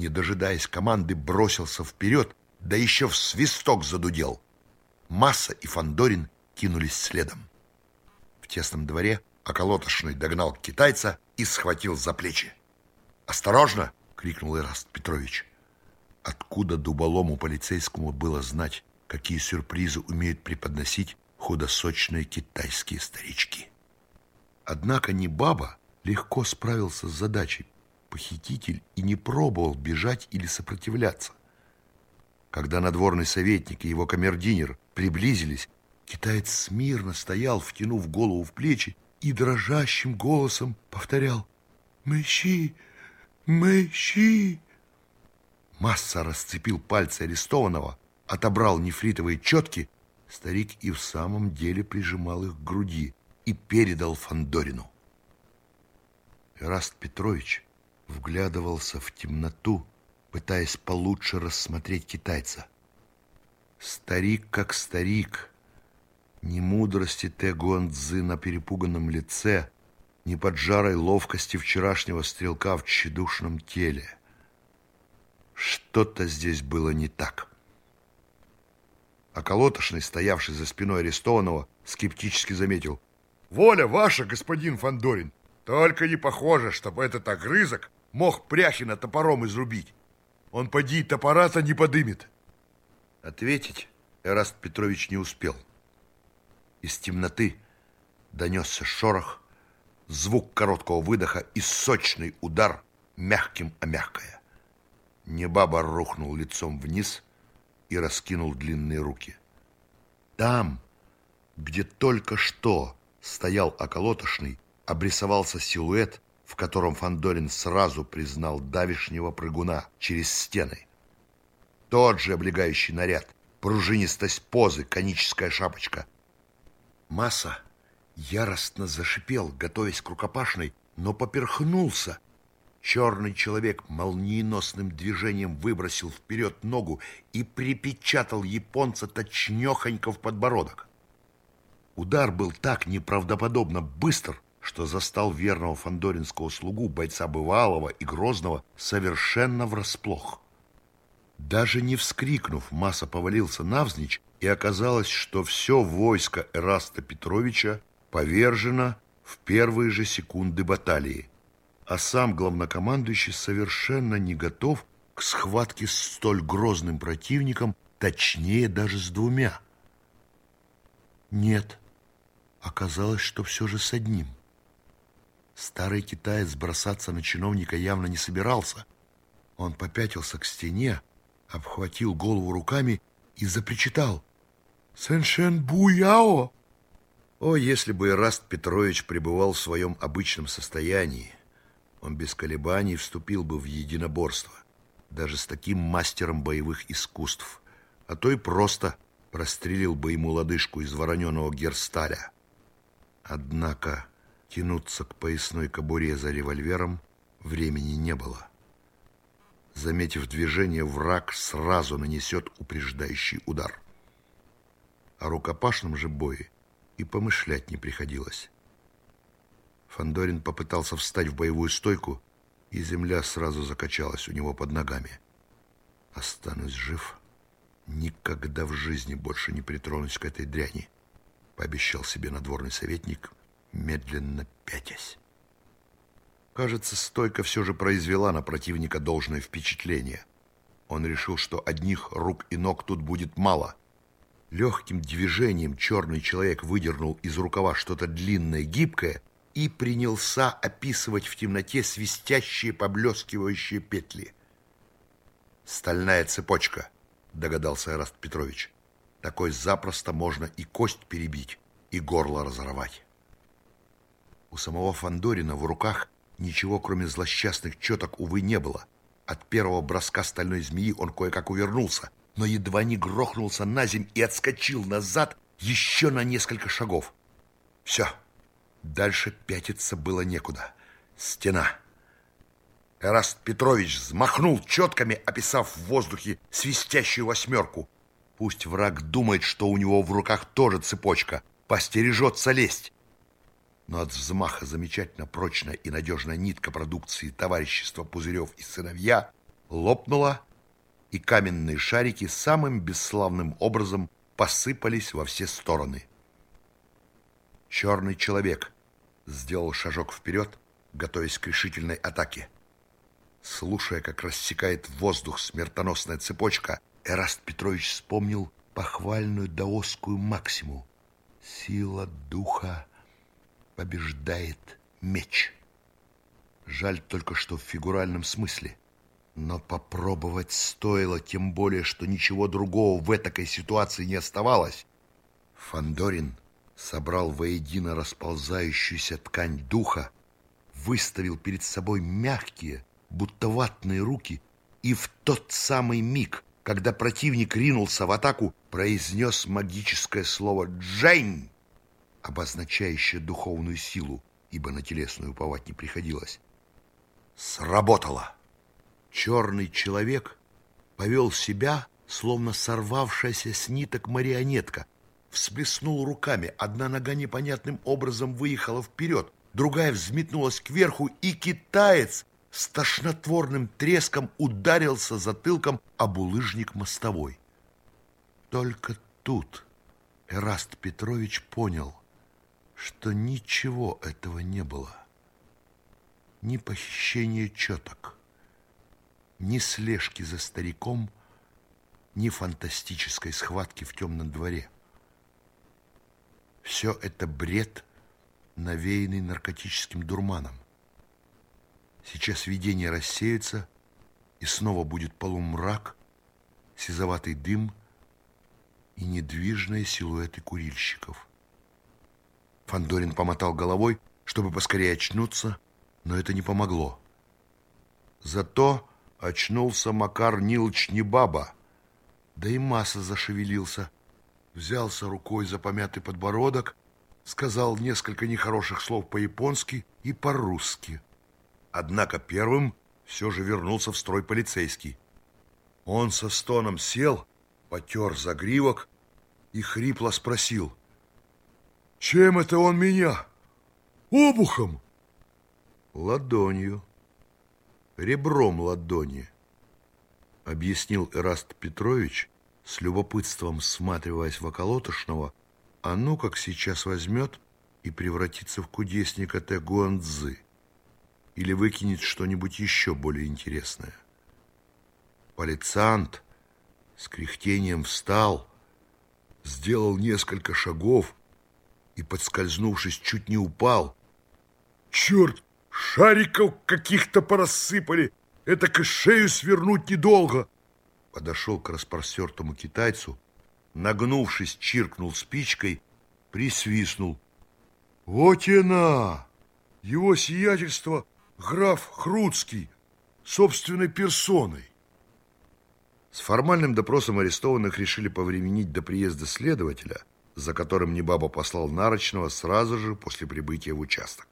не дожидаясь команды, бросился вперед, да еще в свисток задудел. Масса и Фандорин кинулись следом. В тесном дворе околотошный догнал китайца и схватил за плечи. «Осторожно!» — крикнул Ираст Петрович. Откуда дуболому полицейскому было знать, какие сюрпризы умеют преподносить худосочные китайские старички? Однако не баба легко справился с задачей. Похититель и не пробовал бежать или сопротивляться. Когда надворный советник и его камердинер приблизились, китаец смирно стоял, втянув голову в плечи и дрожащим голосом повторял «Мыщи! Мыщи!» Масса расцепил пальцы арестованного, отобрал нефритовые четки, старик и в самом деле прижимал их к груди и передал Фандорину. Эраст Петрович вглядывался в темноту, пытаясь получше рассмотреть китайца. Старик как старик, ни мудрости Тэ Гуанцзы на перепуганном лице, ни поджарой ловкости вчерашнего стрелка в тщедушном теле. Что-то здесь было не так. А колотошный, стоявший за спиной арестованного, скептически заметил. «Воля ваша, господин Фандорин, только не похоже, чтобы этот огрызок мог Пряхина топором изрубить. Он поди топора-то не подымет. Ответить Эраст Петрович не успел. Из темноты донесся шорох, звук короткого выдоха и сочный удар мягким о мягкое. Небаба рухнул лицом вниз и раскинул длинные руки. Там, где только что стоял околотошный, обрисовался силуэт, в котором Фандорин сразу признал давишнего прыгуна через стены. Тот же облегающий наряд, пружинистость позы, коническая шапочка. Масса яростно зашипел, готовясь к рукопашной, но поперхнулся. Черный человек молниеносным движением выбросил вперед ногу и припечатал японца точнехонько в подбородок. Удар был так неправдоподобно быстр, что застал верного фандоринского слугу, бойца бывалого и грозного, совершенно врасплох. Даже не вскрикнув, Маса повалился навзничь, и оказалось, что все войско Эраста Петровича повержено в первые же секунды баталии, а сам главнокомандующий совершенно не готов к схватке с столь грозным противником, точнее даже с двумя. Нет, оказалось, что все же с одним. Старый китаец бросаться на чиновника явно не собирался. Он попятился к стене, обхватил голову руками и запричитал. «Сэншэн Буяо!» О, если бы Ираст Петрович пребывал в своем обычном состоянии, он без колебаний вступил бы в единоборство, даже с таким мастером боевых искусств, а то и просто прострелил бы ему лодыжку из вороненого герсталя. Однако Тянуться к поясной кобуре за револьвером времени не было. Заметив движение, враг сразу нанесет упреждающий удар. О рукопашном же бое и помышлять не приходилось. Фандорин попытался встать в боевую стойку, и земля сразу закачалась у него под ногами. «Останусь жив, никогда в жизни больше не притронусь к этой дряни», пообещал себе надворный советник медленно пятясь. Кажется, стойка все же произвела на противника должное впечатление. Он решил, что одних рук и ног тут будет мало. Легким движением черный человек выдернул из рукава что-то длинное, гибкое и принялся описывать в темноте свистящие, поблескивающие петли. «Стальная цепочка», — догадался Эраст Петрович. «Такой запросто можно и кость перебить, и горло разорвать». У самого Фандорина в руках ничего, кроме злосчастных четок, увы, не было. От первого броска стальной змеи он кое-как увернулся, но едва не грохнулся на земь и отскочил назад еще на несколько шагов. Все, дальше пятиться было некуда. Стена. Эраст Петрович взмахнул четками, описав в воздухе свистящую восьмерку. Пусть враг думает, что у него в руках тоже цепочка, постережется лезть но от взмаха замечательно прочная и надежная нитка продукции товарищества Пузырев и сыновья лопнула, и каменные шарики самым бесславным образом посыпались во все стороны. Черный человек сделал шажок вперед, готовясь к решительной атаке. Слушая, как рассекает воздух смертоносная цепочка, Эраст Петрович вспомнил похвальную даосскую максиму. Сила духа побеждает меч. Жаль только, что в фигуральном смысле. Но попробовать стоило, тем более, что ничего другого в этой ситуации не оставалось. Фандорин собрал воедино расползающуюся ткань духа, выставил перед собой мягкие, будто ватные руки, и в тот самый миг, когда противник ринулся в атаку, произнес магическое слово «Джень», обозначающее духовную силу, ибо на телесную уповать не приходилось. Сработало! Черный человек повел себя, словно сорвавшаяся с ниток марионетка, всплеснул руками, одна нога непонятным образом выехала вперед, другая взметнулась кверху, и китаец с тошнотворным треском ударился затылком об улыжник мостовой. Только тут Эраст Петрович понял, что ничего этого не было. Ни похищения четок, ни слежки за стариком, ни фантастической схватки в темном дворе. Все это бред, навеянный наркотическим дурманом. Сейчас видение рассеется, и снова будет полумрак, сизоватый дым и недвижные силуэты курильщиков. Фандорин помотал головой, чтобы поскорее очнуться, но это не помогло. Зато очнулся Макар Нилыч Небаба, да и масса зашевелился, взялся рукой за помятый подбородок, сказал несколько нехороших слов по-японски и по-русски. Однако первым все же вернулся в строй полицейский. Он со стоном сел, потер загривок и хрипло спросил. «Чем это он меня? Обухом?» «Ладонью, ребром ладони», — объяснил Эраст Петрович, с любопытством всматриваясь в околотошного, а ну как сейчас возьмет и превратится в кудесника Тэгуанцзы или выкинет что-нибудь еще более интересное. Полицант с кряхтением встал, сделал несколько шагов и, подскользнувшись, чуть не упал. «Черт, шариков каких-то порассыпали! Это шею свернуть недолго!» Подошел к распростертому китайцу, нагнувшись, чиркнул спичкой, присвистнул. «Вот и на! Его сиятельство граф Хруцкий собственной персоной. С формальным допросом арестованных решили повременить до приезда следователя, за которым Небаба послал Нарочного сразу же после прибытия в участок.